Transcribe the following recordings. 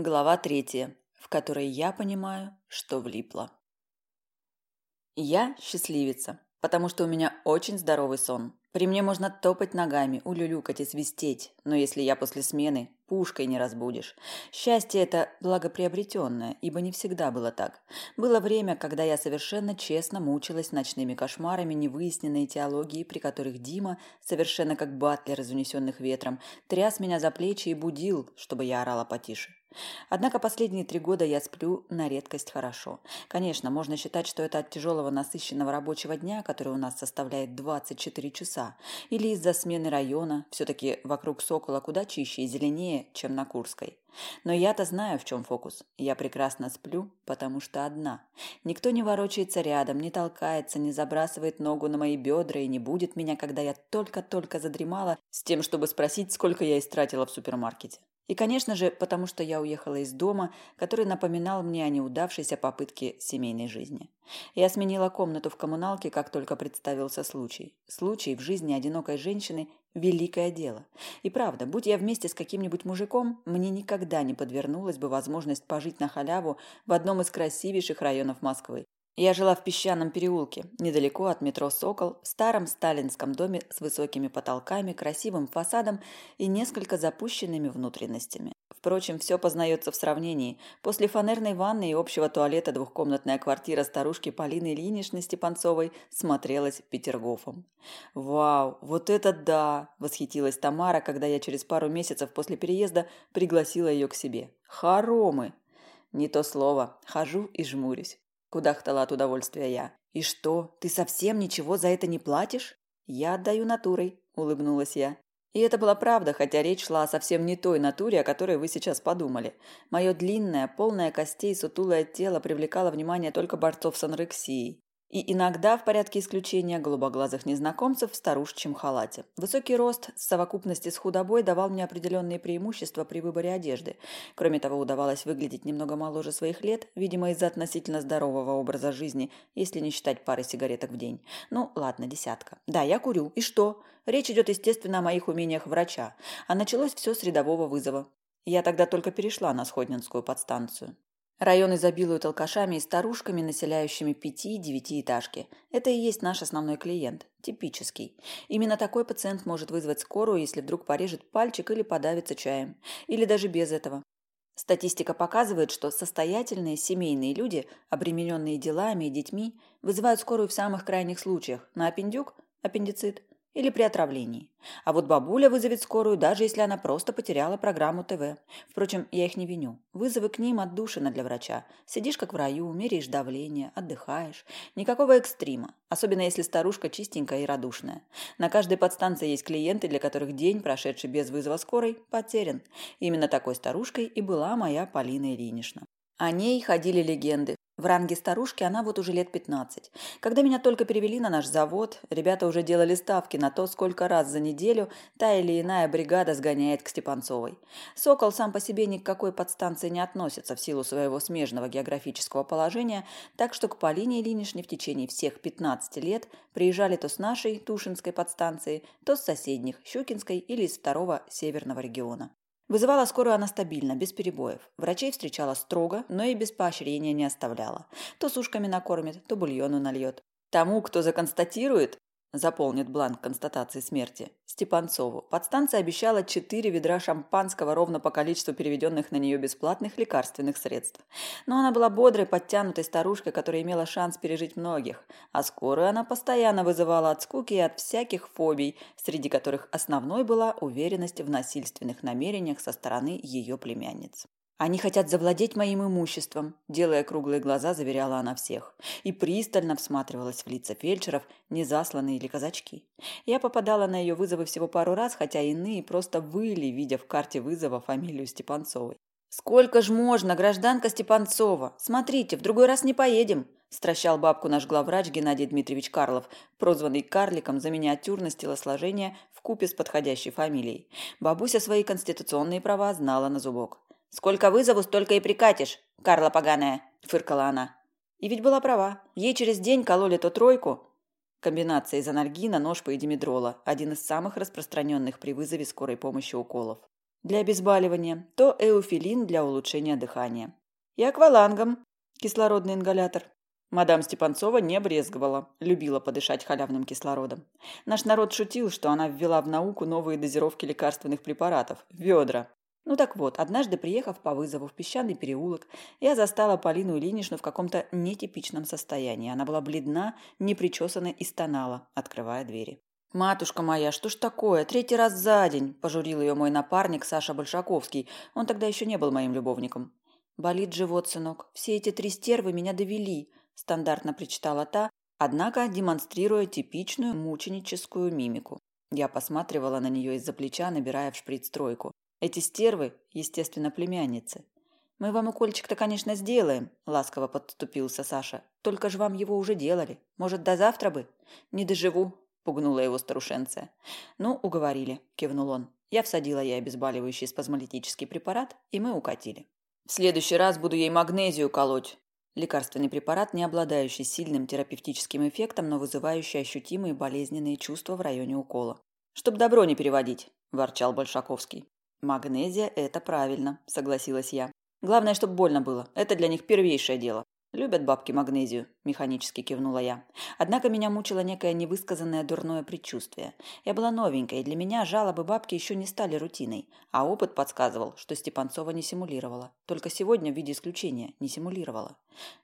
Глава третья, в которой я понимаю, что влипла. Я счастливица, потому что у меня очень здоровый сон. При мне можно топать ногами, улюлюкать и свистеть, но если я после смены, пушкой не разбудишь. Счастье это благоприобретенное, ибо не всегда было так. Было время, когда я совершенно честно мучилась ночными кошмарами невыясненной теологии, при которых Дима, совершенно как батлер из унесенных ветром, тряс меня за плечи и будил, чтобы я орала потише. Однако последние три года я сплю на редкость хорошо. Конечно, можно считать, что это от тяжелого насыщенного рабочего дня, который у нас составляет 24 часа, или из-за смены района, все-таки вокруг Сокола куда чище и зеленее, чем на Курской. Но я-то знаю, в чем фокус. Я прекрасно сплю, потому что одна. Никто не ворочается рядом, не толкается, не забрасывает ногу на мои бедра и не будет меня, когда я только-только задремала, с тем, чтобы спросить, сколько я истратила в супермаркете. И, конечно же, потому что я уехала из дома, который напоминал мне о неудавшейся попытке семейной жизни. Я сменила комнату в коммуналке, как только представился случай. Случай в жизни одинокой женщины – великое дело. И правда, будь я вместе с каким-нибудь мужиком, мне никогда не подвернулась бы возможность пожить на халяву в одном из красивейших районов Москвы. Я жила в песчаном переулке, недалеко от метро «Сокол», в старом сталинском доме с высокими потолками, красивым фасадом и несколько запущенными внутренностями. Впрочем, все познается в сравнении. После фанерной ванны и общего туалета двухкомнатная квартира старушки Полины Ильиничны Степанцовой смотрелась Петергофом. «Вау, вот это да!» – восхитилась Тамара, когда я через пару месяцев после переезда пригласила ее к себе. «Хоромы!» Не то слово. Хожу и жмурюсь. Кудахтала от удовольствия я. «И что, ты совсем ничего за это не платишь?» «Я отдаю натурой», – улыбнулась я. И это была правда, хотя речь шла о совсем не той натуре, о которой вы сейчас подумали. Мое длинное, полное костей сутулое тело привлекало внимание только борцов с анорексией и иногда, в порядке исключения, голубоглазых незнакомцев в старушечьем халате. Высокий рост в совокупности с худобой давал мне определенные преимущества при выборе одежды. Кроме того, удавалось выглядеть немного моложе своих лет, видимо, из-за относительно здорового образа жизни, если не считать пары сигареток в день. Ну, ладно, десятка. Да, я курю. И что? Речь идет, естественно, о моих умениях врача. А началось все с рядового вызова. Я тогда только перешла на Сходнинскую подстанцию. Район изобилует алкашами и старушками, населяющими пяти- и девятиэтажки. Это и есть наш основной клиент. Типический. Именно такой пациент может вызвать скорую, если вдруг порежет пальчик или подавится чаем. Или даже без этого. Статистика показывает, что состоятельные семейные люди, обремененные делами и детьми, вызывают скорую в самых крайних случаях – на аппендюк, аппендицит, или при отравлении. А вот бабуля вызовет скорую, даже если она просто потеряла программу ТВ. Впрочем, я их не виню. Вызовы к ним отдушина для врача. Сидишь как в раю, меряешь давление, отдыхаешь. Никакого экстрима, особенно если старушка чистенькая и радушная. На каждой подстанции есть клиенты, для которых день, прошедший без вызова скорой, потерян. Именно такой старушкой и была моя Полина Ильинична. О ней ходили легенды. В ранге старушки она вот уже лет 15. Когда меня только перевели на наш завод, ребята уже делали ставки на то, сколько раз за неделю та или иная бригада сгоняет к Степанцовой. «Сокол» сам по себе ни к какой подстанции не относится в силу своего смежного географического положения, так что к Полине Ильиничне в течение всех 15 лет приезжали то с нашей Тушинской подстанции, то с соседних Щукинской или из второго северного региона. Вызывала скорую она стабильно, без перебоев. Врачей встречала строго, но и без поощрения не оставляла. То сушками накормит, то бульону нальет. Тому, кто законстатирует, заполнит бланк констатации смерти, Степанцову. Подстанция обещала четыре ведра шампанского ровно по количеству переведенных на нее бесплатных лекарственных средств. Но она была бодрой, подтянутой старушкой, которая имела шанс пережить многих, а скорую она постоянно вызывала от скуки и от всяких фобий, среди которых основной была уверенность в насильственных намерениях со стороны ее племянниц. Они хотят завладеть моим имуществом, делая круглые глаза, заверяла она всех. И пристально всматривалась в лица фельдшеров, не засланные или казачки. Я попадала на ее вызовы всего пару раз, хотя иные просто выли, видя в карте вызова фамилию Степанцовой. «Сколько ж можно, гражданка Степанцова? Смотрите, в другой раз не поедем!» стращал бабку наш главврач Геннадий Дмитриевич Карлов, прозванный карликом за миниатюрность телосложения в купе с подходящей фамилией. Бабуся свои конституционные права знала на зубок. «Сколько вызову, столько и прикатишь, Карла поганая!» – фыркала она. И ведь была права. Ей через день кололи то тройку. Комбинация из анальгина, ножпа и димедрола – один из самых распространенных при вызове скорой помощи уколов. для обезболивания, то эуфилин для улучшения дыхания. И аквалангом, кислородный ингалятор. Мадам Степанцова не брезговала, любила подышать халявным кислородом. Наш народ шутил, что она ввела в науку новые дозировки лекарственных препаратов – ведра. Ну так вот, однажды, приехав по вызову в песчаный переулок, я застала Полину Ильиничну в каком-то нетипичном состоянии. Она была бледна, непричесана и стонала, открывая двери. «Матушка моя, что ж такое? Третий раз за день!» – пожурил ее мой напарник Саша Большаковский. Он тогда еще не был моим любовником. «Болит живот, сынок. Все эти три стервы меня довели стандартно причитала та, однако демонстрируя типичную мученическую мимику. Я посматривала на нее из-за плеча, набирая в шприц тройку. Эти стервы, естественно, племянницы. «Мы вам укольчик-то, конечно, сделаем», – ласково подступился Саша. «Только же вам его уже делали. Может, до завтра бы?» «Не доживу», – пугнула его старушенция. «Ну, уговорили», – кивнул он. Я всадила ей обезболивающий спазмолитический препарат, и мы укатили. «В следующий раз буду ей магнезию колоть», Лекарственный препарат, не обладающий сильным терапевтическим эффектом, но вызывающий ощутимые болезненные чувства в районе укола. «Чтоб добро не переводить», – ворчал Большаковский. «Магнезия – это правильно», – согласилась я. «Главное, чтобы больно было. Это для них первейшее дело. «Любят бабки магнезию», – механически кивнула я. Однако меня мучило некое невысказанное дурное предчувствие. Я была новенькая, и для меня жалобы бабки еще не стали рутиной, а опыт подсказывал, что Степанцова не симулировала. Только сегодня в виде исключения не симулировала.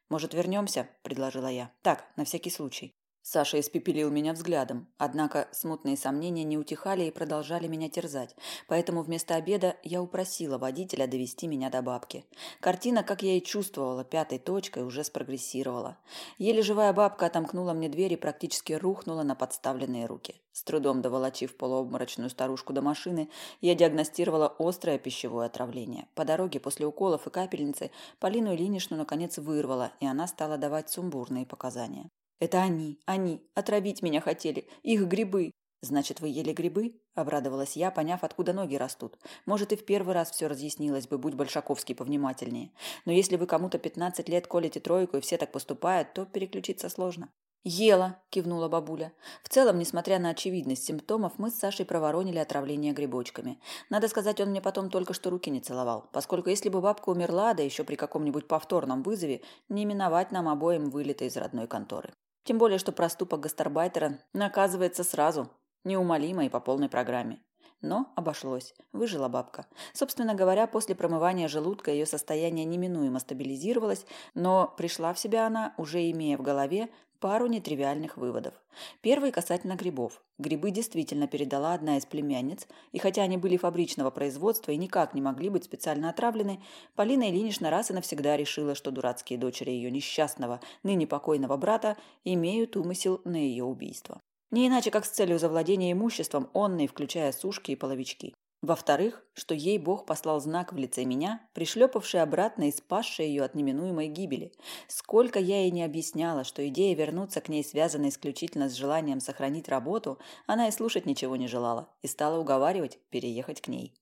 «Может, вернемся?» – предложила я. «Так, на всякий случай». Саша испепелил меня взглядом, однако смутные сомнения не утихали и продолжали меня терзать, поэтому вместо обеда я упросила водителя довести меня до бабки. Картина, как я и чувствовала, пятой точкой уже спрогрессировала. Еле живая бабка отомкнула мне дверь и практически рухнула на подставленные руки. С трудом доволочив полуобморочную старушку до машины, я диагностировала острое пищевое отравление. По дороге после уколов и капельницы Полину Ильиничну наконец вырвала, и она стала давать сумбурные показания. Это они, они, отравить меня хотели, их грибы. Значит, вы ели грибы? Обрадовалась я, поняв, откуда ноги растут. Может, и в первый раз все разъяснилось бы, будь Большаковский повнимательнее. Но если вы кому-то 15 лет колите тройку, и все так поступают, то переключиться сложно. «Ела», – кивнула бабуля. В целом, несмотря на очевидность симптомов, мы с Сашей проворонили отравление грибочками. Надо сказать, он мне потом только что руки не целовал, поскольку если бы бабка умерла, да еще при каком-нибудь повторном вызове, не миновать нам обоим вылета из родной конторы. Тем более, что проступок гастарбайтера наказывается сразу, неумолимо и по полной программе. Но обошлось. Выжила бабка. Собственно говоря, после промывания желудка ее состояние неминуемо стабилизировалось, но пришла в себя она, уже имея в голове пару нетривиальных выводов. Первый касательно грибов. Грибы действительно передала одна из племянниц, и хотя они были фабричного производства и никак не могли быть специально отравлены, Полина Ильинична раз и навсегда решила, что дурацкие дочери ее несчастного, ныне покойного брата имеют умысел на ее убийство. Не иначе, как с целью завладения имуществом, онной, включая сушки и половички. Во-вторых, что ей Бог послал знак в лице меня, пришлепавший обратно и спасший ее от неминуемой гибели. Сколько я ей не объясняла, что идея вернуться к ней связана исключительно с желанием сохранить работу, она и слушать ничего не желала, и стала уговаривать переехать к ней.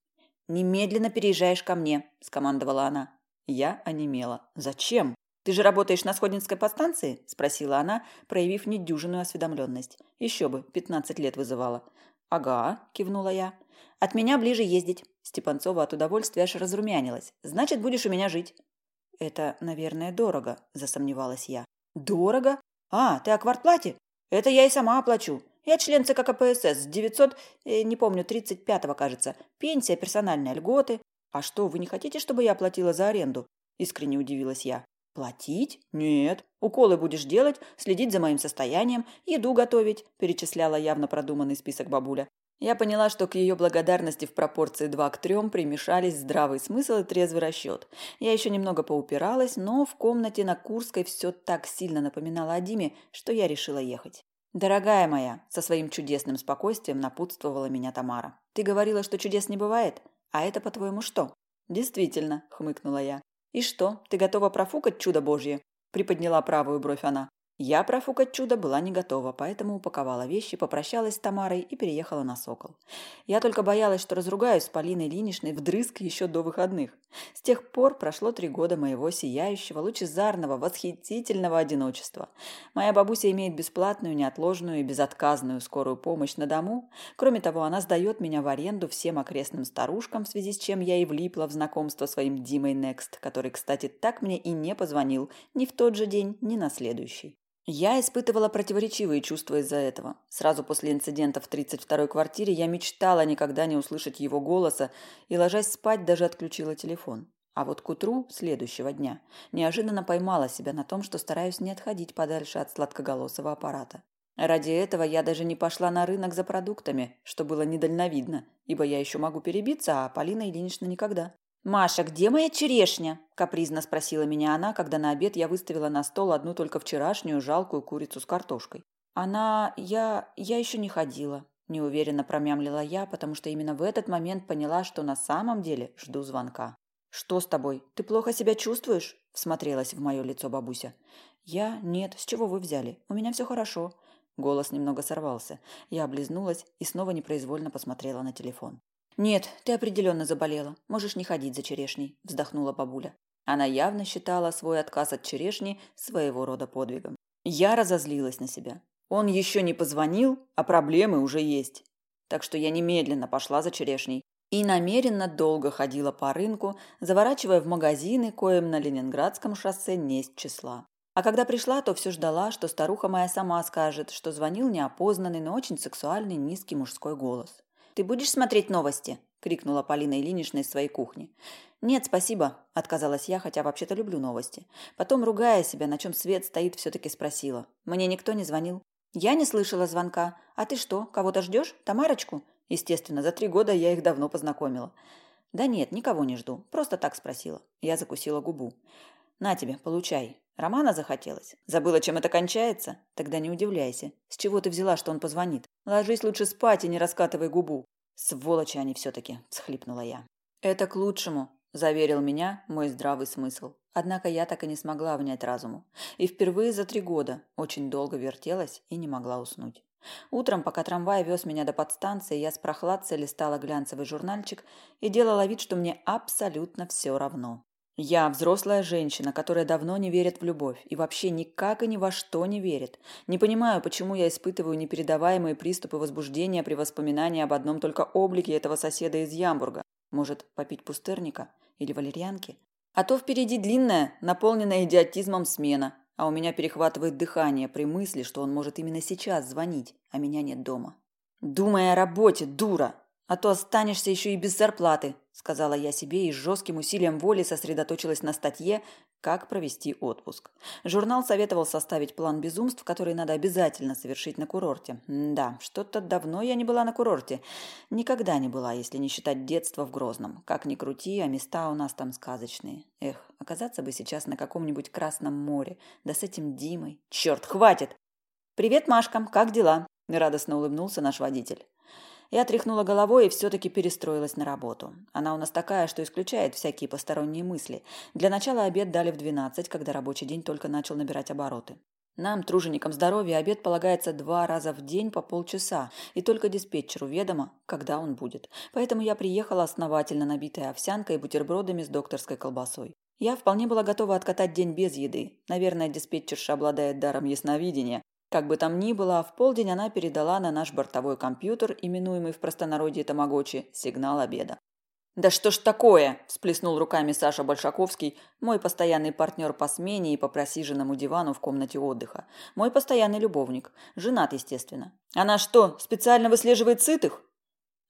«Немедленно переезжаешь ко мне», – скомандовала она. Я онемела. «Зачем?» «Ты же работаешь на Сходинской подстанции?» – спросила она, проявив недюжинную осведомленность. Еще бы, пятнадцать лет вызывала. «Ага», – кивнула я. От меня ближе ездить. Степанцова от удовольствия аж разрумянилась. Значит, будешь у меня жить. Это, наверное, дорого, засомневалась я. Дорого? А, ты о квартплате? Это я и сама оплачу. Я член ЦК КПСС, 900, э, не помню, 35-го, кажется. Пенсия, персональные льготы. А что, вы не хотите, чтобы я платила за аренду? Искренне удивилась я. «Платить? Нет. Уколы будешь делать, следить за моим состоянием, еду готовить», перечисляла явно продуманный список бабуля. Я поняла, что к ее благодарности в пропорции 2 к 3 примешались здравый смысл и трезвый расчет. Я еще немного поупиралась, но в комнате на Курской все так сильно напоминало о Диме, что я решила ехать. «Дорогая моя», – со своим чудесным спокойствием напутствовала меня Тамара. «Ты говорила, что чудес не бывает? А это, по-твоему, что?» «Действительно», – хмыкнула я. «И что, ты готова профукать чудо Божье?» – приподняла правую бровь она. Я профукать чудо была не готова, поэтому упаковала вещи, попрощалась с Тамарой и переехала на «Сокол». Я только боялась, что разругаюсь с Полиной Ильиничной вдрызг еще до выходных. С тех пор прошло три года моего сияющего, лучезарного, восхитительного одиночества. Моя бабуся имеет бесплатную, неотложную и безотказную скорую помощь на дому. Кроме того, она сдает меня в аренду всем окрестным старушкам, в связи с чем я и влипла в знакомство своим Димой Некст, который, кстати, так мне и не позвонил ни в тот же день, ни на следующий. Я испытывала противоречивые чувства из-за этого. Сразу после инцидента в 32-й квартире я мечтала никогда не услышать его голоса и, ложась спать, даже отключила телефон. А вот к утру следующего дня неожиданно поймала себя на том, что стараюсь не отходить подальше от сладкоголосого аппарата. Ради этого я даже не пошла на рынок за продуктами, что было недальновидно, ибо я еще могу перебиться, а Полина Ильинична никогда. «Маша, где моя черешня?» – капризно спросила меня она, когда на обед я выставила на стол одну только вчерашнюю жалкую курицу с картошкой. «Она... я... я еще не ходила», – неуверенно промямлила я, потому что именно в этот момент поняла, что на самом деле жду звонка. «Что с тобой? Ты плохо себя чувствуешь?» – всмотрелась в мое лицо бабуся. «Я? Нет. С чего вы взяли? У меня все хорошо». Голос немного сорвался. Я облизнулась и снова непроизвольно посмотрела на телефон. «Нет, ты определенно заболела. Можешь не ходить за черешней», – вздохнула бабуля. Она явно считала свой отказ от черешни своего рода подвигом. Я разозлилась на себя. Он еще не позвонил, а проблемы уже есть. Так что я немедленно пошла за черешней и намеренно долго ходила по рынку, заворачивая в магазины, коим на Ленинградском шоссе несть числа. А когда пришла, то все ждала, что старуха моя сама скажет, что звонил неопознанный, но очень сексуальный низкий мужской голос. «Ты будешь смотреть новости?» – крикнула Полина Ильинична из своей кухни. «Нет, спасибо», – отказалась я, хотя вообще-то люблю новости. Потом, ругая себя, на чем свет стоит, все-таки спросила. «Мне никто не звонил?» «Я не слышала звонка. А ты что, кого-то ждешь? Тамарочку?» Естественно, за три года я их давно познакомила. «Да нет, никого не жду. Просто так спросила». Я закусила губу. «На тебе, получай. Романа захотелось? Забыла, чем это кончается? Тогда не удивляйся. С чего ты взяла, что он позвонит? Ложись лучше спать и не раскатывай губу. Сволочи они все-таки, всхлипнула я. Это к лучшему, заверил меня мой здравый смысл. Однако я так и не смогла внять разуму. И впервые за три года очень долго вертелась и не могла уснуть. Утром, пока трамвай вез меня до подстанции, я с прохладцей листала глянцевый журнальчик и делала вид, что мне абсолютно все равно. Я взрослая женщина, которая давно не верит в любовь и вообще никак и ни во что не верит. Не понимаю, почему я испытываю непередаваемые приступы возбуждения при воспоминании об одном только облике этого соседа из Ямбурга. Может, попить пустырника или валерьянки? А то впереди длинная, наполненная идиотизмом смена, а у меня перехватывает дыхание при мысли, что он может именно сейчас звонить, а меня нет дома. Думай о работе, дура, а то останешься еще и без зарплаты, сказала я себе и с жестким усилием воли сосредоточилась на статье «Как провести отпуск». Журнал советовал составить план безумств, который надо обязательно совершить на курорте. да, что-то давно я не была на курорте. Никогда не была, если не считать детство в Грозном. Как ни крути, а места у нас там сказочные. Эх, оказаться бы сейчас на каком-нибудь Красном море, да с этим Димой. Черт, хватит! «Привет, Машка, как дела?» – радостно улыбнулся наш водитель. Я тряхнула головой и все-таки перестроилась на работу. Она у нас такая, что исключает всякие посторонние мысли. Для начала обед дали в 12, когда рабочий день только начал набирать обороты. Нам, труженикам здоровья, обед полагается два раза в день по полчаса, и только диспетчеру ведомо, когда он будет. Поэтому я приехала основательно набитая овсянкой и бутербродами с докторской колбасой. Я вполне была готова откатать день без еды. Наверное, диспетчерша обладает даром ясновидения, как бы там ни было, в полдень она передала на наш бортовой компьютер, именуемый в простонародье Тамагочи, сигнал обеда. «Да что ж такое?» – всплеснул руками Саша Большаковский, мой постоянный партнер по смене и по просиженному дивану в комнате отдыха. Мой постоянный любовник. Женат, естественно. «Она что, специально выслеживает сытых?»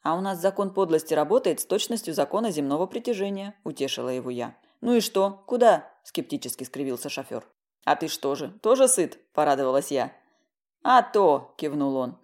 «А у нас закон подлости работает с точностью закона земного притяжения», – утешила его я. «Ну и что? Куда?» – скептически скривился шофер. «А ты что же, тоже сыт?» – порадовалась я. «А то!» – кивнул он.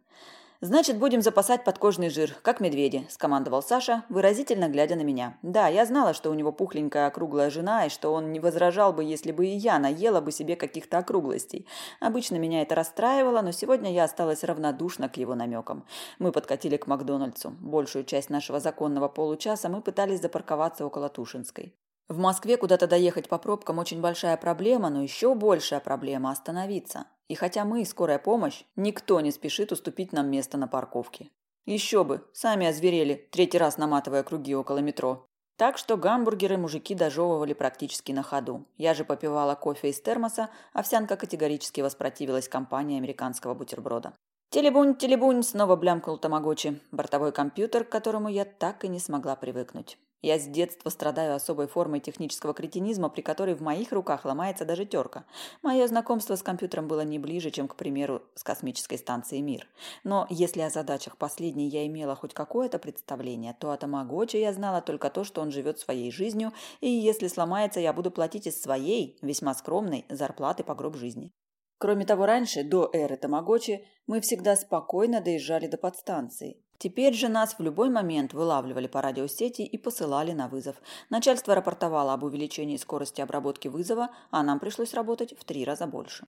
«Значит, будем запасать подкожный жир, как медведи», – скомандовал Саша, выразительно глядя на меня. «Да, я знала, что у него пухленькая округлая жена, и что он не возражал бы, если бы и я наела бы себе каких-то округлостей. Обычно меня это расстраивало, но сегодня я осталась равнодушна к его намекам. Мы подкатили к Макдональдсу. Большую часть нашего законного получаса мы пытались запарковаться около Тушинской. В Москве куда-то доехать по пробкам очень большая проблема, но еще большая проблема – остановиться. И хотя мы скорая помощь, никто не спешит уступить нам место на парковке. Еще бы, сами озверели, третий раз наматывая круги около метро. Так что гамбургеры мужики дожевывали практически на ходу. Я же попивала кофе из термоса, овсянка категорически воспротивилась компании американского бутерброда. Телебунь, телебунь, снова блямкнул Тамагочи, бортовой компьютер, к которому я так и не смогла привыкнуть. Я с детства страдаю особой формой технического кретинизма, при которой в моих руках ломается даже терка. Мое знакомство с компьютером было не ближе, чем, к примеру, с космической станцией «Мир». Но если о задачах последней я имела хоть какое-то представление, то о Тамагочи я знала только то, что он живет своей жизнью, и если сломается, я буду платить из своей, весьма скромной, зарплаты по гроб жизни. Кроме того, раньше, до эры Тамагочи, мы всегда спокойно доезжали до подстанции. Теперь же нас в любой момент вылавливали по радиосети и посылали на вызов. Начальство рапортовало об увеличении скорости обработки вызова, а нам пришлось работать в три раза больше.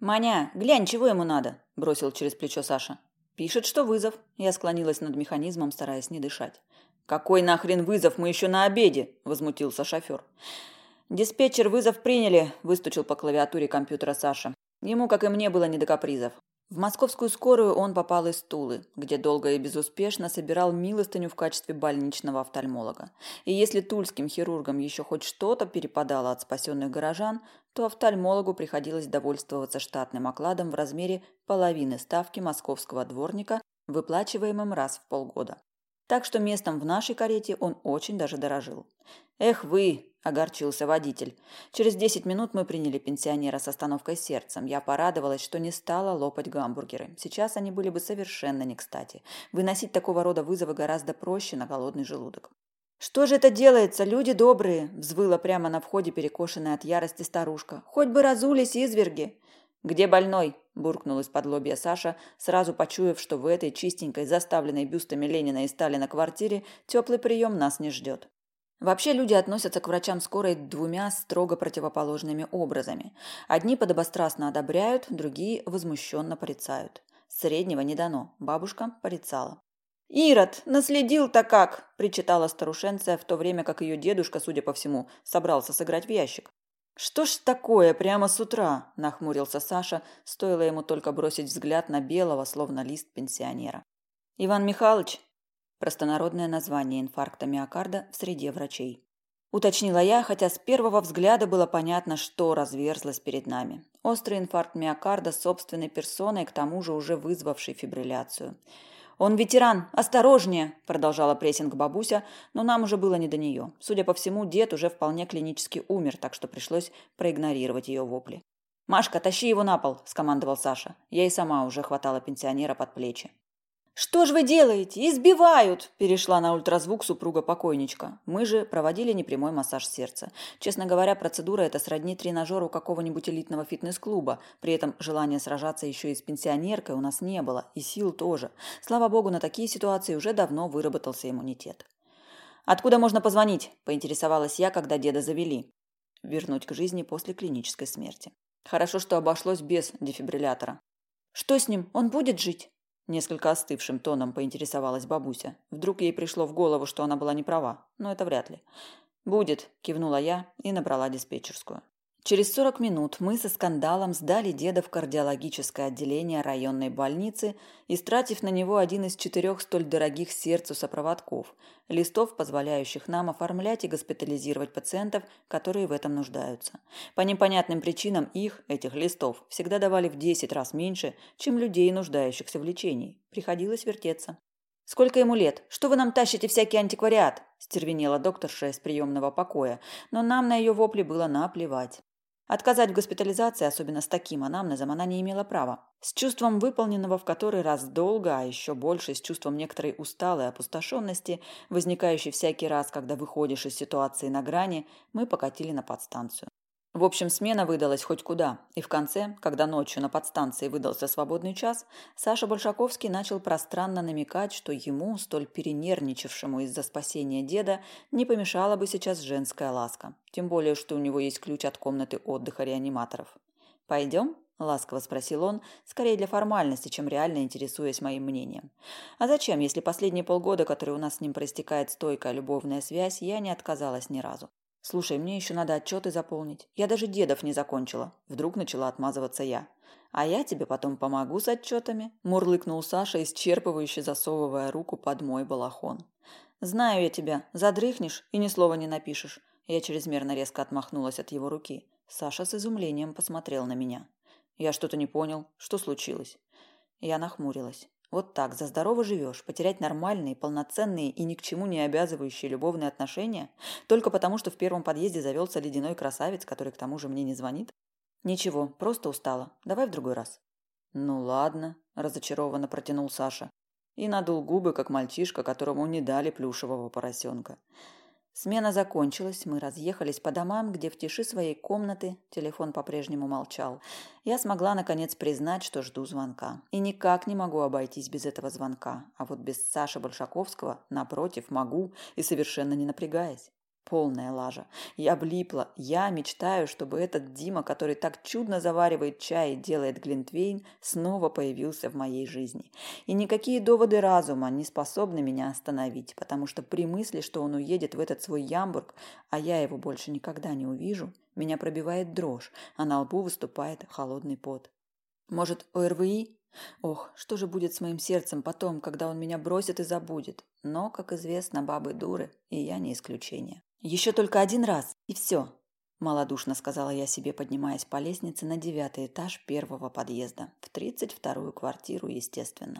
«Маня, глянь, чего ему надо?» – бросил через плечо Саша. «Пишет, что вызов». Я склонилась над механизмом, стараясь не дышать. «Какой нахрен вызов? Мы еще на обеде!» – возмутился шофер. «Диспетчер, вызов приняли», – выстучил по клавиатуре компьютера Саша. Ему, как и мне, было не до капризов. В московскую скорую он попал из Тулы, где долго и безуспешно собирал милостыню в качестве больничного офтальмолога. И если тульским хирургам еще хоть что-то перепадало от спасенных горожан, то офтальмологу приходилось довольствоваться штатным окладом в размере половины ставки московского дворника, выплачиваемым раз в полгода. Так что местом в нашей карете он очень даже дорожил. «Эх вы!» – огорчился водитель. Через десять минут мы приняли пенсионера с остановкой сердцем. Я порадовалась, что не стала лопать гамбургеры. Сейчас они были бы совершенно не кстати. Выносить такого рода вызовы гораздо проще на голодный желудок. «Что же это делается, люди добрые?» – взвыла прямо на входе перекошенная от ярости старушка. «Хоть бы разулись изверги!» «Где больной?» – буркнул из-под лобья Саша, сразу почуяв, что в этой чистенькой, заставленной бюстами Ленина и Сталина квартире теплый прием нас не ждет. Вообще люди относятся к врачам скорой двумя строго противоположными образами. Одни подобострастно одобряют, другие возмущенно порицают. Среднего не дано. Бабушка порицала. «Ирод, наследил-то как!» – причитала старушенция, в то время как ее дедушка, судя по всему, собрался сыграть в ящик. «Что ж такое прямо с утра?» – нахмурился Саша, стоило ему только бросить взгляд на белого, словно лист пенсионера. «Иван Михайлович, Простонародное название инфаркта миокарда в среде врачей. Уточнила я, хотя с первого взгляда было понятно, что разверзлось перед нами. Острый инфаркт миокарда собственной персоной, к тому же уже вызвавший фибрилляцию. «Он ветеран! Осторожнее!» – продолжала прессинг бабуся, но нам уже было не до нее. Судя по всему, дед уже вполне клинически умер, так что пришлось проигнорировать ее вопли. «Машка, тащи его на пол!» – скомандовал Саша. Я и сама уже хватала пенсионера под плечи. «Что ж вы делаете? Избивают!» – перешла на ультразвук супруга покойничка. Мы же проводили непрямой массаж сердца. Честно говоря, процедура эта сродни тренажеру какого-нибудь элитного фитнес-клуба. При этом желания сражаться еще и с пенсионеркой у нас не было, и сил тоже. Слава богу, на такие ситуации уже давно выработался иммунитет. «Откуда можно позвонить?» – поинтересовалась я, когда деда завели. Вернуть к жизни после клинической смерти. Хорошо, что обошлось без дефибриллятора. «Что с ним? Он будет жить?» Несколько остывшим тоном поинтересовалась бабуся. Вдруг ей пришло в голову, что она была не права, но это вряд ли. «Будет», – кивнула я и набрала диспетчерскую. Через 40 минут мы со скандалом сдали деда в кардиологическое отделение районной больницы, истратив на него один из четырех столь дорогих сердцу сопроводков, листов, позволяющих нам оформлять и госпитализировать пациентов, которые в этом нуждаются. По непонятным причинам их, этих листов, всегда давали в 10 раз меньше, чем людей, нуждающихся в лечении. Приходилось вертеться. «Сколько ему лет? Что вы нам тащите всякий антиквариат?» – стервенела докторша из приемного покоя, но нам на ее вопли было наплевать. Отказать в госпитализации, особенно с таким анамнезом, она не имела права. С чувством выполненного в который раз долго, а еще больше с чувством некоторой усталой опустошенности, возникающей всякий раз, когда выходишь из ситуации на грани, мы покатили на подстанцию. В общем, смена выдалась хоть куда, и в конце, когда ночью на подстанции выдался свободный час, Саша Большаковский начал пространно намекать, что ему, столь перенервничавшему из-за спасения деда, не помешала бы сейчас женская ласка, тем более, что у него есть ключ от комнаты отдыха реаниматоров. «Пойдем?» – ласково спросил он, скорее для формальности, чем реально интересуясь моим мнением. «А зачем, если последние полгода, которые у нас с ним проистекает стойкая любовная связь, я не отказалась ни разу?» Слушай, мне еще надо отчеты заполнить. Я даже дедов не закончила. Вдруг начала отмазываться я. А я тебе потом помогу с отчетами, мурлыкнул Саша, исчерпывающе засовывая руку под мой балахон. Знаю я тебя, задрыхнешь и ни слова не напишешь. Я чрезмерно резко отмахнулась от его руки. Саша с изумлением посмотрел на меня. Я что-то не понял. Что случилось? Я нахмурилась. Вот так, за здорово живешь, потерять нормальные, полноценные и ни к чему не обязывающие любовные отношения, только потому, что в первом подъезде завелся ледяной красавец, который к тому же мне не звонит? Ничего, просто устала. Давай в другой раз. Ну ладно, разочарованно протянул Саша и надул губы, как мальчишка, которому не дали плюшевого поросенка. Смена закончилась, мы разъехались по домам, где в тиши своей комнаты телефон по-прежнему молчал. Я смогла наконец признать, что жду звонка. И никак не могу обойтись без этого звонка. А вот без Саши Большаковского, напротив, могу и совершенно не напрягаясь. Полная лажа. Я влипла. Я мечтаю, чтобы этот Дима, который так чудно заваривает чай и делает глинтвейн, снова появился в моей жизни. И никакие доводы разума не способны меня остановить, потому что при мысли, что он уедет в этот свой Ямбург, а я его больше никогда не увижу, меня пробивает дрожь, а на лбу выступает холодный пот. Может, ОРВИ? Ох, что же будет с моим сердцем потом, когда он меня бросит и забудет? Но, как известно, бабы дуры, и я не исключение. Еще только один раз, и все, малодушно сказала я себе, поднимаясь по лестнице на девятый этаж первого подъезда, в тридцать вторую квартиру, естественно.